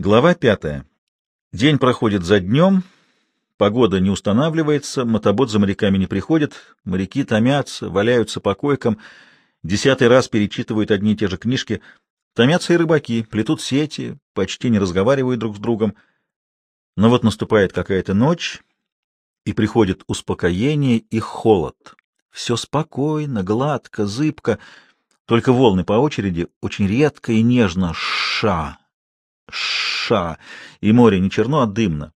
Глава пятая. День проходит за днем, погода не устанавливается, мотобот за моряками не приходит, моряки томятся, валяются по койкам, десятый раз перечитывают одни и те же книжки, томятся и рыбаки, плетут сети, почти не разговаривают друг с другом. Но вот наступает какая-то ночь, и приходит успокоение и холод. Все спокойно, гладко, зыбко, только волны по очереди очень редко и нежно ша, ша, и море не черно, а дымно.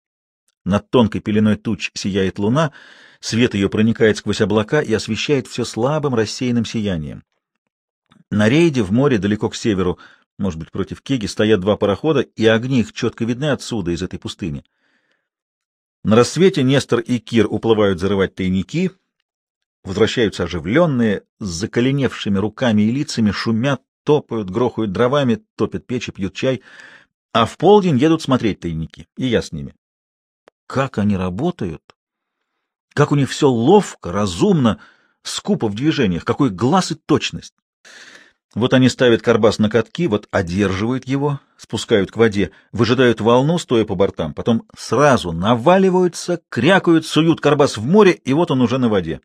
Над тонкой пеленой туч сияет луна, свет ее проникает сквозь облака и освещает все слабым рассеянным сиянием. На рейде в море далеко к северу, может быть, против Кеги, стоят два парохода, и огни их четко видны отсюда, из этой пустыни. На рассвете Нестор и Кир уплывают зарывать тайники, возвращаются оживленные, с заколеневшими руками и лицами, шумят, топают, грохают дровами, топят печи, пьют чай — а в полдень едут смотреть тайники, и я с ними. Как они работают! Как у них все ловко, разумно, скупо в движениях, какой глаз и точность! Вот они ставят карбас на катки, вот одерживают его, спускают к воде, выжидают волну, стоя по бортам, потом сразу наваливаются, крякают, суют карбас в море, и вот он уже на воде.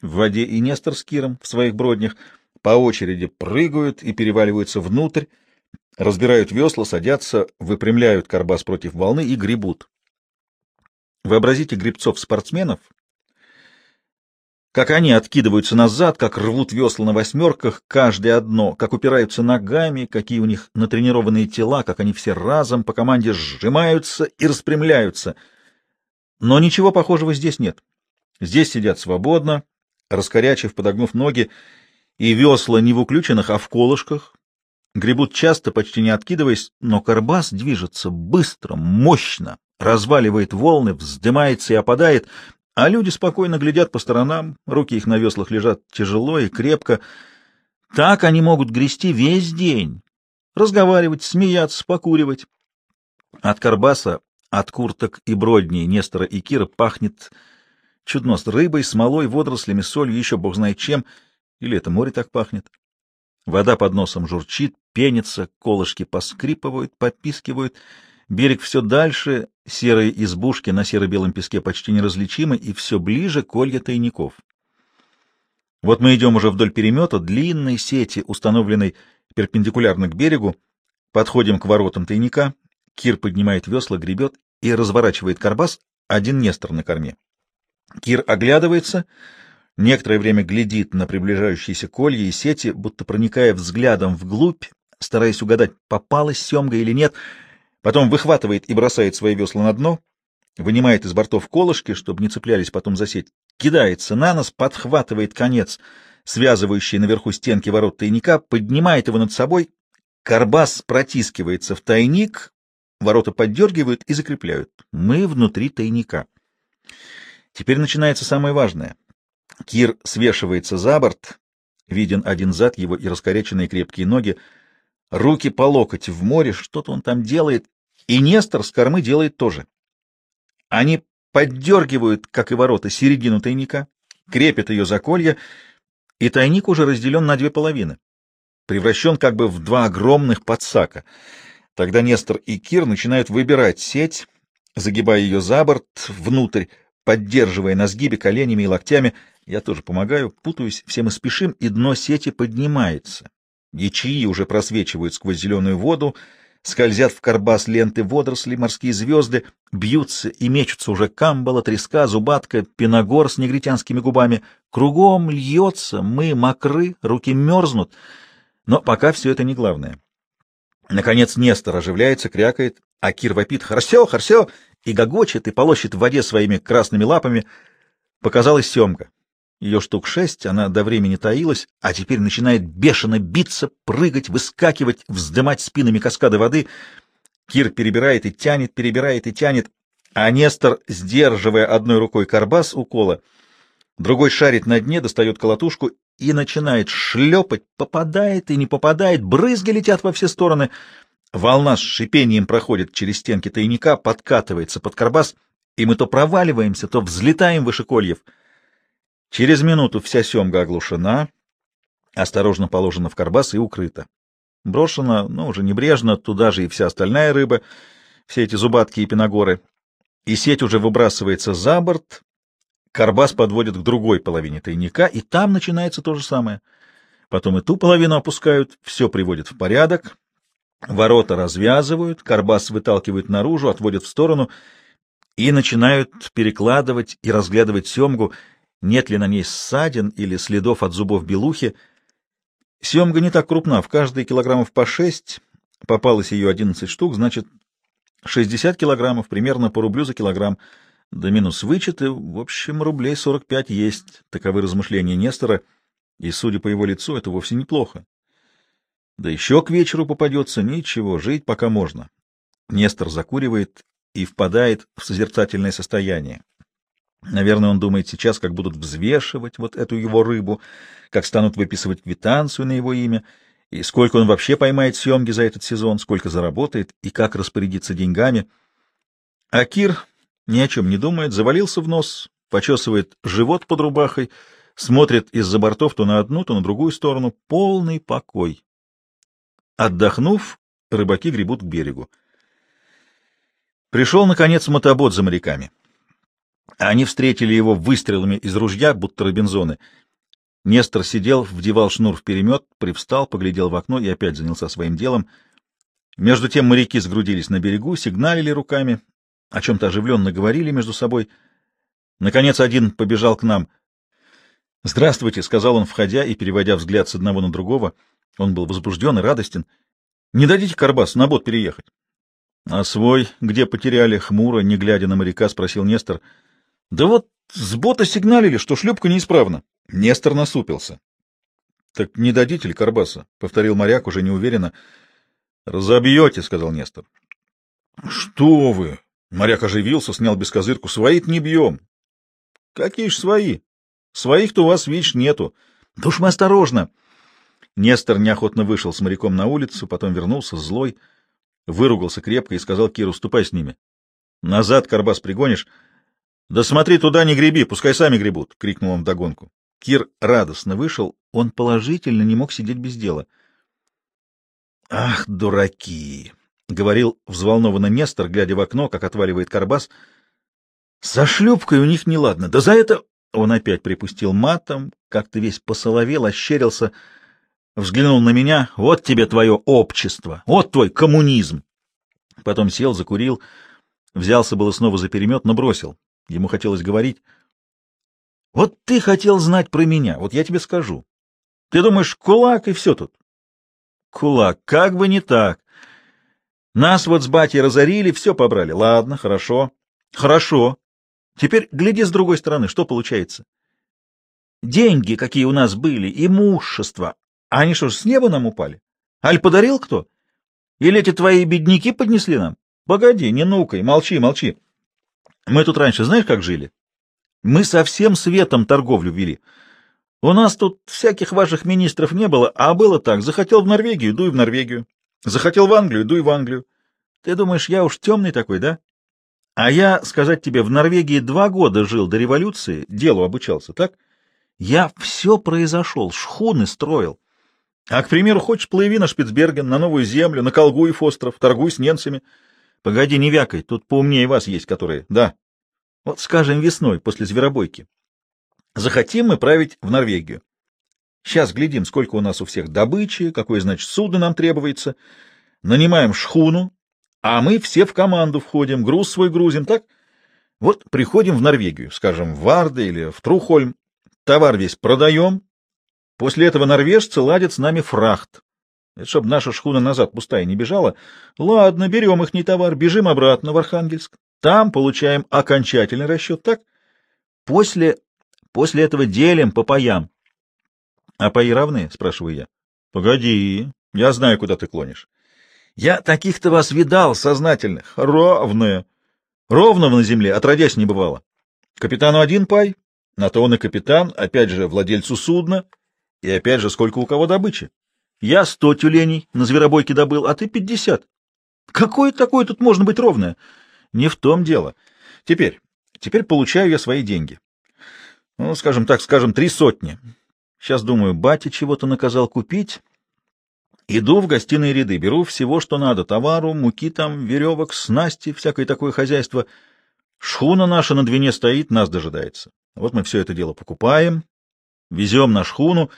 В воде и Нестор с Киром в своих броднях по очереди прыгают и переваливаются внутрь, разбирают весла, садятся, выпрямляют карбас против волны и гребут. Вообразите гребцов-спортсменов, как они откидываются назад, как рвут весла на восьмерках, каждое одно, как упираются ногами, какие у них натренированные тела, как они все разом по команде сжимаются и распрямляются. Но ничего похожего здесь нет. Здесь сидят свободно, раскорячив, подогнув ноги, и весла не в уключенных, а в колышках, Гребут часто, почти не откидываясь, но карбас движется быстро, мощно, разваливает волны, вздымается и опадает, а люди спокойно глядят по сторонам, руки их на веслах лежат тяжело и крепко. Так они могут грести весь день, разговаривать, смеяться, покуривать. От карбаса, от курток и бродней Нестора и Кира пахнет чудно с рыбой, смолой, водорослями, солью, еще бог знает чем, или это море так пахнет. Вода под носом журчит, пенится, колышки поскрипывают, попискивают. Берег все дальше, серые избушки на серо-белом песке почти неразличимы, и все ближе колья тайников. Вот мы идем уже вдоль перемета, длинной сети, установленной перпендикулярно к берегу, подходим к воротам тайника, Кир поднимает весла, гребет и разворачивает карбас, один Нестор на корме. Кир оглядывается — некоторое время глядит на приближающиеся колья и сети, будто проникая взглядом вглубь, стараясь угадать, попалась семга или нет, потом выхватывает и бросает свои весла на дно, вынимает из бортов колышки, чтобы не цеплялись потом за сеть, кидается на нос, подхватывает конец, связывающий наверху стенки ворот тайника, поднимает его над собой, карбас протискивается в тайник, ворота поддергивают и закрепляют. Мы внутри тайника. Теперь начинается самое важное. Кир свешивается за борт, виден один зад его и раскоряченные крепкие ноги, руки по локоть в море, что-то он там делает, и Нестор с кормы делает тоже. Они поддергивают, как и ворота, середину тайника, крепят ее за колья, и тайник уже разделен на две половины, превращен как бы в два огромных подсака. Тогда Нестор и Кир начинают выбирать сеть, загибая ее за борт, внутрь, поддерживая на сгибе коленями и локтями. Я тоже помогаю, путаюсь, все мы спешим, и дно сети поднимается. Ячеи уже просвечивают сквозь зеленую воду, скользят в карбас ленты водорослей, морские звезды, бьются и мечутся уже камбала, треска, зубатка, пеногор с негритянскими губами. Кругом льется, мы мокры, руки мерзнут. Но пока все это не главное. Наконец Нестор оживляется, крякает, а Кир вопит «Харсё, харсё!» и гогочет, и полощет в воде своими красными лапами. Показалась семга. Ее штук шесть, она до времени таилась, а теперь начинает бешено биться, прыгать, выскакивать, вздымать спинами каскады воды. Кир перебирает и тянет, перебирает и тянет, а Нестор, сдерживая одной рукой карбас у кола, другой шарит на дне, достает колотушку и начинает шлепать, попадает и не попадает, брызги летят во все стороны — Волна с шипением проходит через стенки тайника, подкатывается под карбас, и мы то проваливаемся, то взлетаем выше кольев. Через минуту вся семга оглушена, осторожно положена в карбас и укрыта. Брошена, ну, уже небрежно, туда же и вся остальная рыба, все эти зубатки и пиногоры. И сеть уже выбрасывается за борт, карбас подводит к другой половине тайника, и там начинается то же самое. Потом и ту половину опускают, все приводят в порядок, ворота развязывают, карбас выталкивают наружу, отводят в сторону и начинают перекладывать и разглядывать семгу, нет ли на ней ссадин или следов от зубов белухи. Семга не так крупна, в каждой килограммов по шесть, попалось ее одиннадцать штук, значит, шестьдесят килограммов, примерно по рублю за килограмм, да минус вычеты, в общем, рублей сорок пять есть, таковы размышления Нестора, и, судя по его лицу, это вовсе неплохо. Да еще к вечеру попадется, ничего, жить пока можно. Нестор закуривает и впадает в созерцательное состояние. Наверное, он думает сейчас, как будут взвешивать вот эту его рыбу, как станут выписывать квитанцию на его имя, и сколько он вообще поймает съемки за этот сезон, сколько заработает, и как распорядиться деньгами. А Кир ни о чем не думает, завалился в нос, почесывает живот под рубахой, смотрит из-за бортов то на одну, то на другую сторону. Полный покой. Отдохнув, рыбаки гребут к берегу. Пришел, наконец, мотобот за моряками. Они встретили его выстрелами из ружья, будто робинзоны. Нестор сидел, вдевал шнур в перемет, привстал, поглядел в окно и опять занялся своим делом. Между тем моряки сгрудились на берегу, сигналили руками, о чем-то оживленно говорили между собой. Наконец один побежал к нам. «Здравствуйте», — сказал он, входя и переводя взгляд с одного на другого. Он был возбужден и радостен. «Не дадите Карбас на бот переехать?» «А свой где потеряли?» — хмуро, не глядя на моряка, спросил Нестор. Да вот с бота сигналили, что шлюпка неисправна. Нестор насупился. — Так не дадите ли Карбаса? — повторил моряк уже неуверенно. — Разобьете, — сказал Нестор. — Что вы? Моряк оживился, снял бескозырку. — Свои-то не бьем. — Какие ж свои? Своих-то у вас, видишь, нету. — Да уж мы осторожно. Нестор неохотно вышел с моряком на улицу, потом вернулся злой, выругался крепко и сказал Киру, ступай с ними. — Назад, Карбас, пригонишь. «Да смотри, туда не греби, пускай сами гребут!» — крикнул он вдогонку. Кир радостно вышел, он положительно не мог сидеть без дела. «Ах, дураки!» — говорил взволнованно Нестор, глядя в окно, как отваливает карбас. «За шлюпкой у них неладно, да за это...» Он опять припустил матом, как-то весь посоловел, ощерился, взглянул на меня. «Вот тебе твое общество! Вот твой коммунизм!» Потом сел, закурил, взялся было снова за перемет, но бросил. Ему хотелось говорить. «Вот ты хотел знать про меня, вот я тебе скажу. Ты думаешь, кулак и все тут?» «Кулак, как бы не так. Нас вот с батей разорили, все побрали. Ладно, хорошо. Хорошо. Теперь гляди с другой стороны, что получается. Деньги, какие у нас были, имущество, они что ж, с неба нам упали? Аль подарил кто? Или эти твои бедняки поднесли нам? Погоди, не нукай, молчи, молчи. Мы тут раньше знаешь, как жили? Мы со всем светом торговлю вели. У нас тут всяких ваших министров не было, а было так. Захотел в Норвегию, дуй в Норвегию. Захотел в Англию, дуй в Англию. Ты думаешь, я уж темный такой, да? А я, сказать тебе, в Норвегии два года жил до революции, делу обучался, так? Я все произошел, шхуны строил. А, к примеру, хочешь, плыви на Шпицберген, на Новую Землю, на Колгуев остров, торгуй с немцами. Погоди, не вякай, тут поумнее вас есть, которые... Да. Вот, скажем, весной, после зверобойки. Захотим мы править в Норвегию. Сейчас глядим, сколько у нас у всех добычи, какое, значит, судно нам требуется. Нанимаем шхуну, а мы все в команду входим, груз свой грузим, так? Вот приходим в Норвегию, скажем, в Варде или в Трухольм, товар весь продаем, после этого норвежцы ладят с нами фрахт. Это чтобы наша шхуна назад пустая не бежала. Ладно, берем их не товар, бежим обратно в Архангельск. Там получаем окончательный расчет, так? После, после этого делим по паям. — А паи равны? — спрашиваю я. — Погоди, я знаю, куда ты клонишь. Я таких-то вас видал, сознательных. Ровные. Ровного на земле отродясь не бывало. Капитану один пай, на то он и капитан, опять же, владельцу судна, и опять же, сколько у кого добычи. Я сто тюленей на зверобойке добыл, а ты пятьдесят. Какое такое тут можно быть ровное? Не в том дело. Теперь, теперь получаю я свои деньги. Ну, скажем так, скажем, три сотни. Сейчас, думаю, батя чего-то наказал купить. Иду в гостиные ряды, беру всего, что надо, товару, муки там, веревок, снасти, всякое такое хозяйство. Шхуна наша на Двине стоит, нас дожидается. Вот мы все это дело покупаем, везем на шхуну,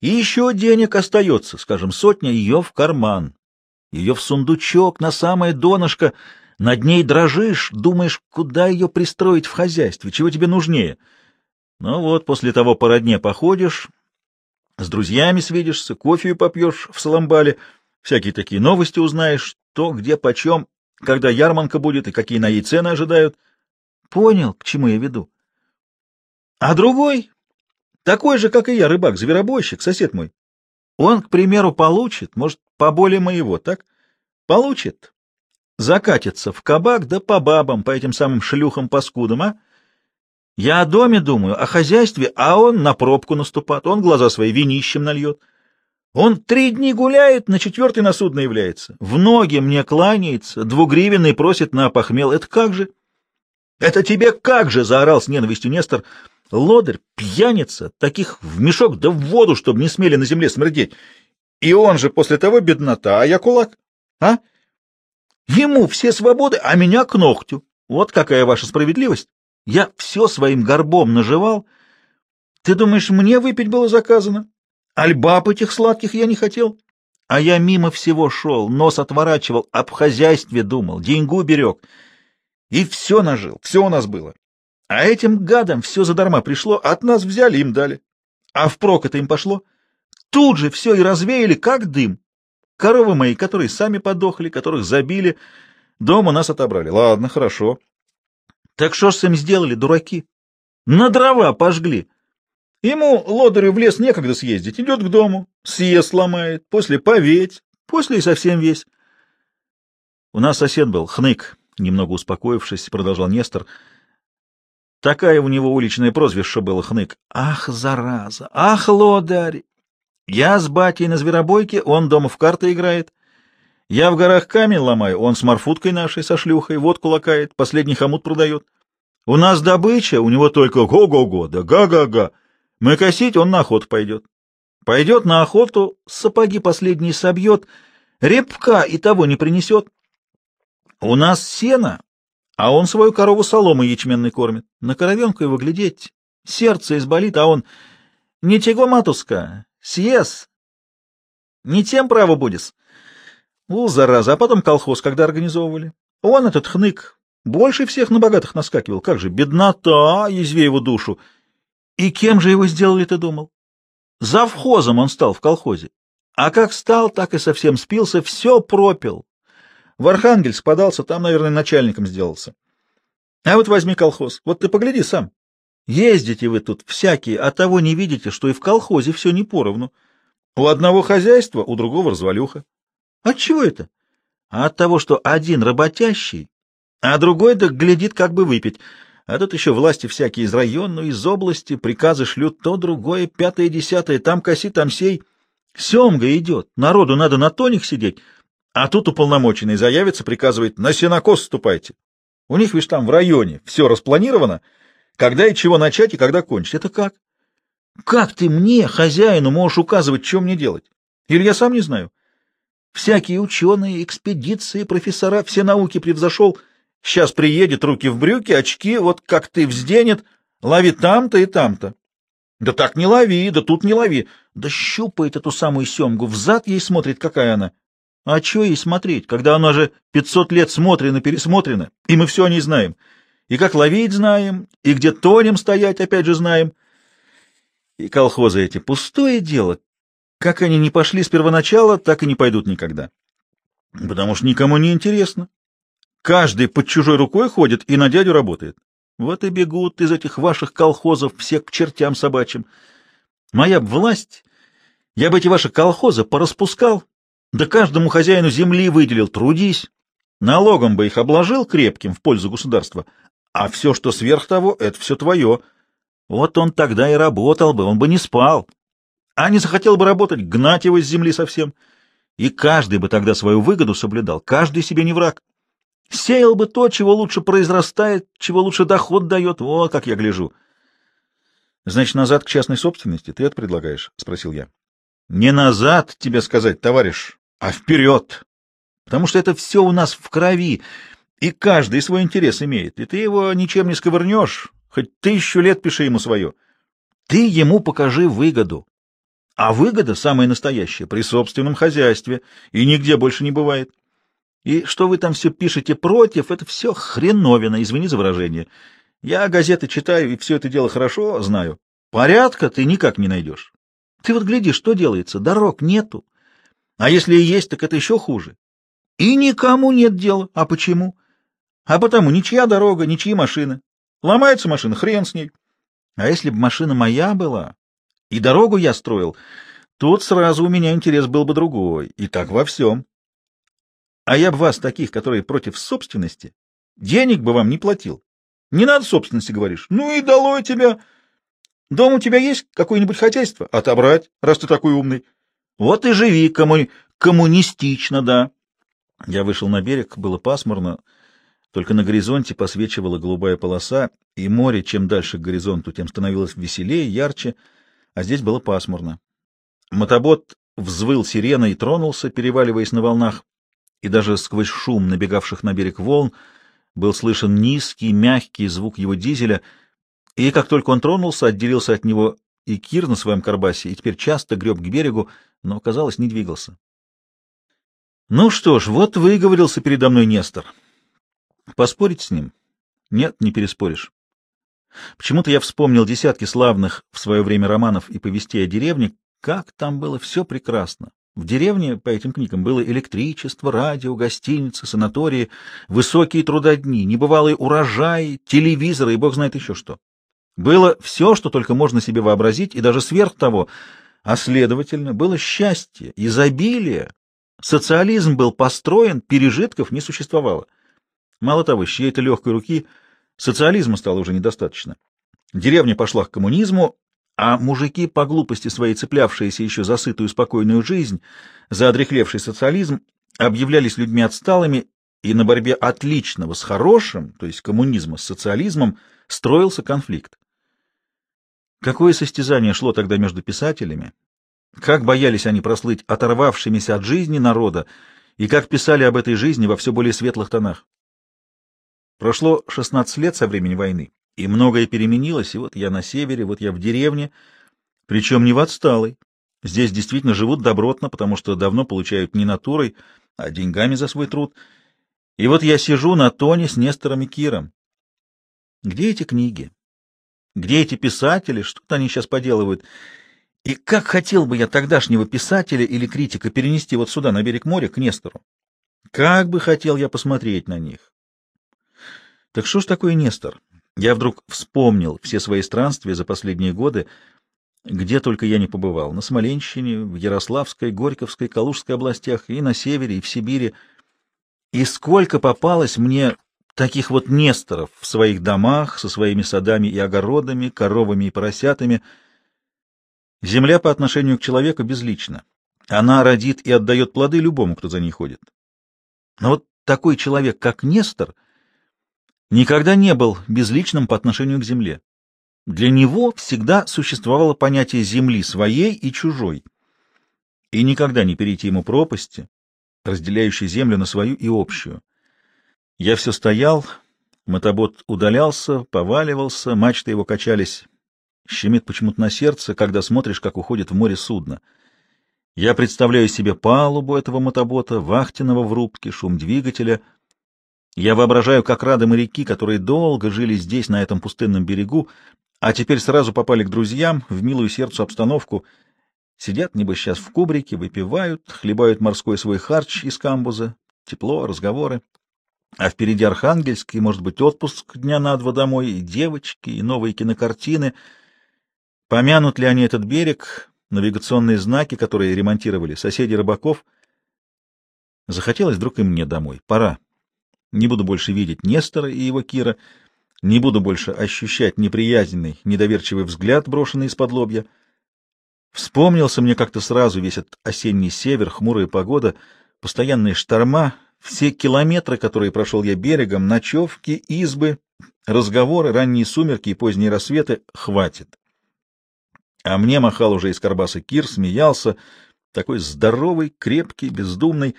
и еще денег остается, скажем, сотня, ее в карман, ее в сундучок, на самое донышко, над ней дрожишь, думаешь, куда ее пристроить в хозяйстве, чего тебе нужнее. Ну вот, после того по родне походишь, с друзьями свидишься, кофею попьешь в Саламбале, всякие такие новости узнаешь, то, где, почем, когда ярманка будет и какие на ней цены ожидают. Понял, к чему я веду. А другой, такой же, как и я, рыбак, зверобойщик, сосед мой, он, к примеру, получит, может, поболее моего, так? Получит. Закатится в кабак, да по бабам, по этим самым шлюхам-паскудам, а? Я о доме думаю, о хозяйстве, а он на пробку наступает, он глаза свои винищем нальет. Он три дни гуляет, на четвертый на судно является. В ноги мне кланяется, двугривенный просит на похмел. Это как же? Это тебе как же? — заорал с ненавистью Нестор. Лодырь, пьяница, таких в мешок да в воду, чтобы не смели на земле смердеть. И он же после того беднота, а я кулак. А? Ему все свободы, а меня к ногтю. Вот какая ваша справедливость. Я все своим горбом наживал. Ты думаешь, мне выпить было заказано? Альбаб этих сладких я не хотел. А я мимо всего шел, нос отворачивал, об хозяйстве думал, деньгу берег. И все нажил, все у нас было. А этим гадам все задарма пришло, от нас взяли, им дали. А впрок это им пошло. Тут же все и развеяли, как дым. Коровы мои, которые сами подохли, которых забили, дом у нас отобрали. Ладно, хорошо. Так что ж с им сделали, дураки? На дрова пожгли. Ему, лодырю, в лес некогда съездить, идет к дому, съест ломает, после поветь, после и совсем весь. У нас сосед был, хнык, немного успокоившись, продолжал Нестор, — Такая у него уличное прозвище было хнык. Ах, зараза! Ах, лодарь! Я с батей на зверобойке, он дома в карты играет. Я в горах камень ломаю, он с марфуткой нашей, со шлюхой, водку лакает, последний хомут продает. У нас добыча, у него только го-го-го, да га-га-га. Мы косить, он на охоту пойдет. Пойдет на охоту, сапоги последние собьет, репка и того не принесет. У нас сено, а он свою корову соломой ячменной кормит. На коровенку его глядеть, сердце изболит, а он... Не чего, матушка, съес. Не тем право будешь. У, зараза, а потом колхоз, когда организовывали. Он, этот хнык, больше всех на богатых наскакивал. Как же, беднота, язви его душу. И кем же его сделали, ты думал? Завхозом он стал в колхозе. А как стал, так и совсем спился, все пропил. В Архангельск подался, там, наверное, начальником сделался. А вот возьми колхоз, вот ты погляди сам. Ездите вы тут всякие, а того не видите, что и в колхозе все не поровну. У одного хозяйства, у другого развалюха. От чего это? А от того, что один работящий, а другой да глядит, как бы выпить. А тут еще власти всякие из района, из области, приказы шлют то, другое, пятое, десятое, там коси, там сей. Семга идет, народу надо на тоник сидеть, а тут уполномоченный заявится, приказывает, на сенокос ступайте. У них, видишь, там в районе все распланировано, когда и чего начать и когда кончить. Это как? Как ты мне, хозяину, можешь указывать, что мне делать? Или я сам не знаю? Всякие ученые, экспедиции, профессора, все науки превзошел. Сейчас приедет, руки в брюки, очки, вот как ты взденет, лови там-то и там-то. Да так не лови, да тут не лови. Да щупает эту самую семгу, взад ей смотрит, какая она. А что ей смотреть, когда она же пятьсот лет смотрена-пересмотрена, и мы все о ней знаем. И как ловить знаем, и где тонем стоять опять же знаем. И колхозы эти — пустое дело. Как они не пошли с первоначала, так и не пойдут никогда. Потому что никому не интересно. Каждый под чужой рукой ходит и на дядю работает. Вот и бегут из этих ваших колхозов все к чертям собачьим. Моя б власть, я бы эти ваши колхозы пораспускал, да каждому хозяину земли выделил, трудись. Налогом бы их обложил крепким в пользу государства, а все, что сверх того, это все твое. Вот он тогда и работал бы, он бы не спал. А не захотел бы работать, гнать его с земли совсем. И каждый бы тогда свою выгоду соблюдал, каждый себе не враг. Сеял бы то, чего лучше произрастает, чего лучше доход дает. Вот как я гляжу. — Значит, назад к частной собственности ты это предлагаешь? — спросил я. Не назад, тебе сказать, товарищ, а вперед. Потому что это все у нас в крови, и каждый свой интерес имеет, и ты его ничем не сковырнешь, хоть тысячу лет пиши ему свое. Ты ему покажи выгоду. А выгода самая настоящая при собственном хозяйстве, и нигде больше не бывает. И что вы там все пишете против, это все хреновина, извини за выражение. Я газеты читаю и все это дело хорошо знаю. Порядка ты никак не найдешь. Ты вот гляди, что делается, дорог нету. А если и есть, так это еще хуже. И никому нет дела. А почему? А потому ничья дорога, ничьи машины. Ломается машина, хрен с ней. А если бы машина моя была, и дорогу я строил, тут сразу у меня интерес был бы другой, и так во всем. А я бы вас, таких, которые против собственности, денег бы вам не платил. Не надо собственности, говоришь. Ну и долой тебя. Дом у тебя есть, какое-нибудь хозяйство? Отобрать, раз ты такой умный. Вот и живи комму... коммунистично, да. Я вышел на берег, было пасмурно, только на горизонте посвечивала голубая полоса, и море, чем дальше к горизонту, тем становилось веселее, ярче, а здесь было пасмурно. Мотобот взвыл сиреной и тронулся, переваливаясь на волнах, и даже сквозь шум набегавших на берег волн был слышен низкий, мягкий звук его дизеля, и как только он тронулся, отделился от него и Кир на своем карбасе, и теперь часто греб к берегу, но, казалось, не двигался. Ну что ж, вот выговорился передо мной Нестор. Поспорить с ним? Нет, не переспоришь. Почему-то я вспомнил десятки славных в свое время романов и повестей о деревне. Как там было все прекрасно. В деревне по этим книгам было электричество, радио, гостиницы, санатории, высокие трудодни, небывалые урожаи, телевизоры и бог знает еще что. Было все, что только можно себе вообразить, и даже сверх того, а следовательно, было счастье, изобилие. Социализм был построен, пережитков не существовало. Мало того, с чьей-то легкой руки социализма стало уже недостаточно. Деревня пошла к коммунизму, а мужики, по глупости своей цеплявшиеся еще за сытую спокойную жизнь, за одрехлевший социализм, объявлялись людьми отсталыми, и на борьбе отличного с хорошим, то есть коммунизма с социализмом, строился конфликт. Какое состязание шло тогда между писателями? Как боялись они прослыть оторвавшимися от жизни народа, и как писали об этой жизни во все более светлых тонах? Прошло 16 лет со времени войны, и многое переменилось, и вот я на севере, вот я в деревне, причем не в отсталой. Здесь действительно живут добротно, потому что давно получают не натурой, а деньгами за свой труд. И вот я сижу на тоне с Нестором и Киром. Где эти книги? Где эти писатели? Что-то они сейчас поделывают. И как хотел бы я тогдашнего писателя или критика перенести вот сюда, на берег моря, к Нестору. Как бы хотел я посмотреть на них. Так что ж такое Нестор? Я вдруг вспомнил все свои странствия за последние годы, где только я не побывал. На Смоленщине, в Ярославской, Горьковской, Калужской областях, и на севере, и в Сибири. И сколько попалось мне таких вот Несторов в своих домах, со своими садами и огородами, коровами и поросятами. Земля по отношению к человеку безлична. Она родит и отдает плоды любому, кто за ней ходит. Но вот такой человек, как Нестор — никогда не был безличным по отношению к земле. Для него всегда существовало понятие земли своей и чужой, и никогда не перейти ему пропасти, разделяющей землю на свою и общую. Я все стоял, мотобот удалялся, поваливался, мачты его качались. Щемит почему-то на сердце, когда смотришь, как уходит в море судно. Я представляю себе палубу этого мотобота, вахтенного в рубке, шум двигателя — я воображаю, как рады моряки, которые долго жили здесь, на этом пустынном берегу, а теперь сразу попали к друзьям в милую сердцу обстановку. Сидят, небось, сейчас в кубрике, выпивают, хлебают морской свой харч из камбуза, тепло, разговоры. А впереди Архангельск, и, может быть, отпуск дня на два домой, и девочки, и новые кинокартины. Помянут ли они этот берег, навигационные знаки, которые ремонтировали соседи рыбаков? Захотелось вдруг и мне домой. Пора. Не буду больше видеть Нестора и его Кира, не буду больше ощущать неприязненный, недоверчивый взгляд, брошенный из-под лобья. Вспомнился мне как-то сразу весь этот осенний север, хмурая погода, постоянные шторма, все километры, которые прошел я берегом, ночевки, избы, разговоры, ранние сумерки и поздние рассветы — хватит. А мне махал уже из Карбаса Кир, смеялся, такой здоровый, крепкий, бездумный.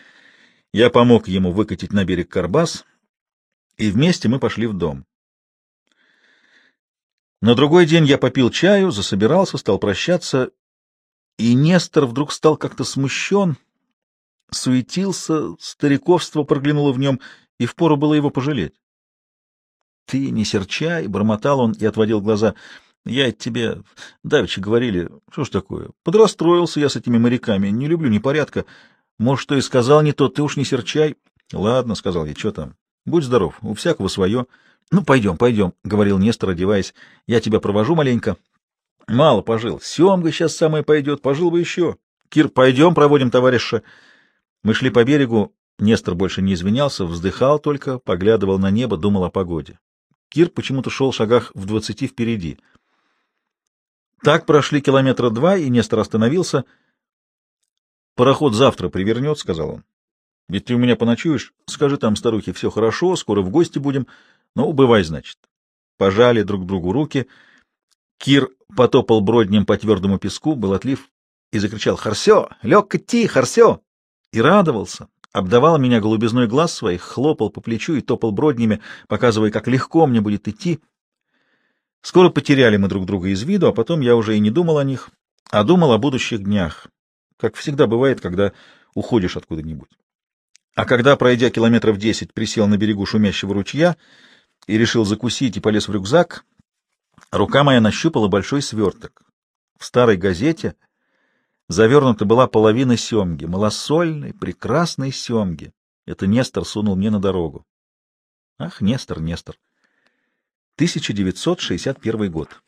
Я помог ему выкатить на берег карбас, и вместе мы пошли в дом. На другой день я попил чаю, засобирался, стал прощаться, и Нестор вдруг стал как-то смущен, суетился, стариковство проглянуло в нем, и впору было его пожалеть. — Ты не серчай, — бормотал он и отводил глаза. — Я тебе давеча говорили, что ж такое, подрастроился я с этими моряками, не люблю непорядка. Может, что и сказал не то, ты уж не серчай. — Ладно, — сказал я, — что там, будь здоров, у всякого свое. — Ну, пойдем, пойдем, — говорил Нестор, одеваясь, — я тебя провожу маленько. Мало пожил. Семга сейчас самое пойдет, пожил бы еще. Кир, пойдем, проводим товарища. Мы шли по берегу. Нестор больше не извинялся, вздыхал только, поглядывал на небо, думал о погоде. Кир почему-то шел в шагах в двадцати впереди. Так прошли километра два, и Нестор остановился. «Пароход завтра привернет», — сказал он. «Ведь ты у меня поночуешь. Скажи там старухе, все хорошо, скоро в гости будем. Ну, бывай, значит». Пожали друг другу руки — Кир потопал броднем по твердому песку, был отлив, и закричал «Харсё! Лёг идти, Харсё!» И радовался, обдавал меня голубизной глаз своих, хлопал по плечу и топал броднями, показывая, как легко мне будет идти. Скоро потеряли мы друг друга из виду, а потом я уже и не думал о них, а думал о будущих днях, как всегда бывает, когда уходишь откуда-нибудь. А когда, пройдя километров десять, присел на берегу шумящего ручья и решил закусить и полез в рюкзак, Рука моя нащупала большой сверток. В старой газете завернута была половина семги, малосольной, прекрасной семги. Это Нестор сунул мне на дорогу. Ах, Нестор, Нестор. 1961 год.